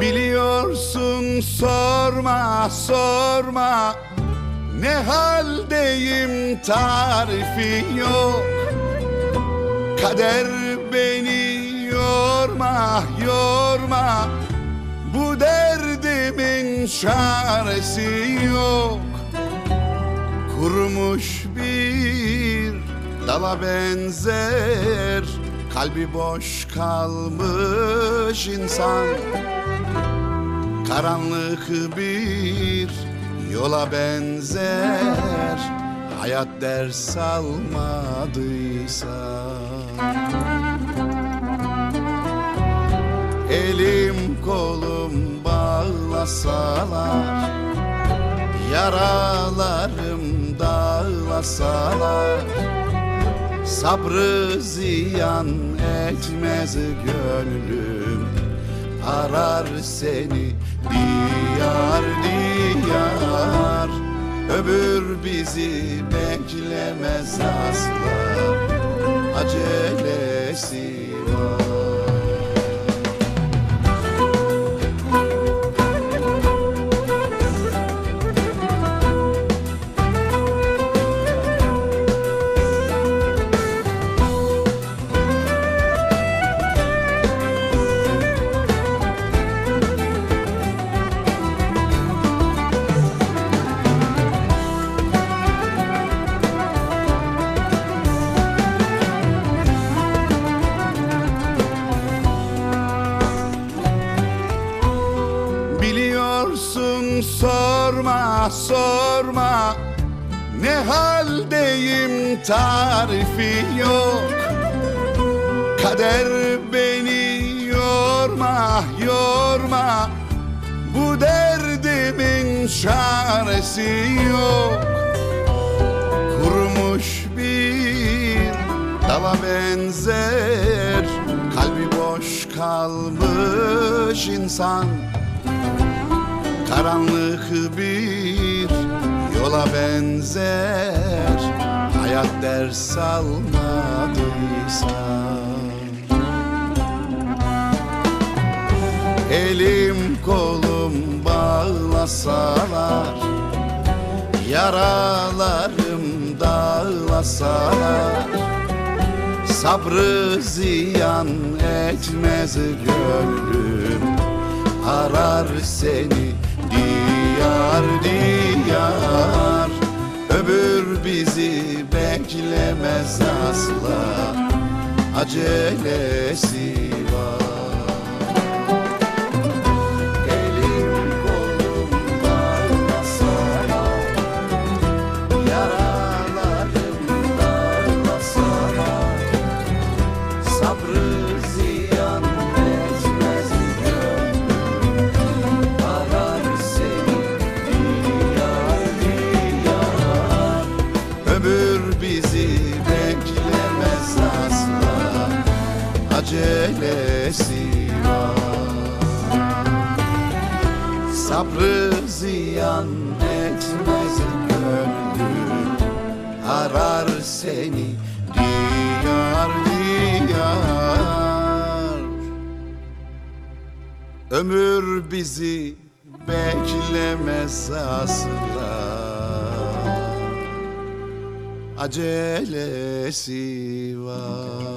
Biliyorsun sorma sorma. Ne haldeyim tarifi yok Kader beni yorma yorma. Bu derdimin çaresi yok. Kurumuş bir dala benzer. Kalbi boş kalmış insan. Karanlık bir yola benzer Hayat ders almadıysa. Elim kolum bağlasalar Yaralarım dağlasalar. Sabrı ziyan etmez gönlüm Arar seni diyar diyar Öbür bizi beklemez asla. Acelesi var Biliyorsun sorma sorma. Ne haldeyim tarifi yok. Kader beni yorma yorma. Bu derdimin çaresi yok. Kurumuş bir dala benzer. Kalbi boş kalmış insan Karanlık bir yola benzer. Hayat ders almadıysa. Elim kolum bağlasalar Yaralarım dağlasalar. Sabrı ziyan etmez gönlüm Arar seni diyar diyar Öbür bizi beklemez asla. Acelesi var Acelesi var. Sabrı ziyan etmez gönlüm Arar seni diyar diyar. Ömür bizi beklemez asla Acelesi var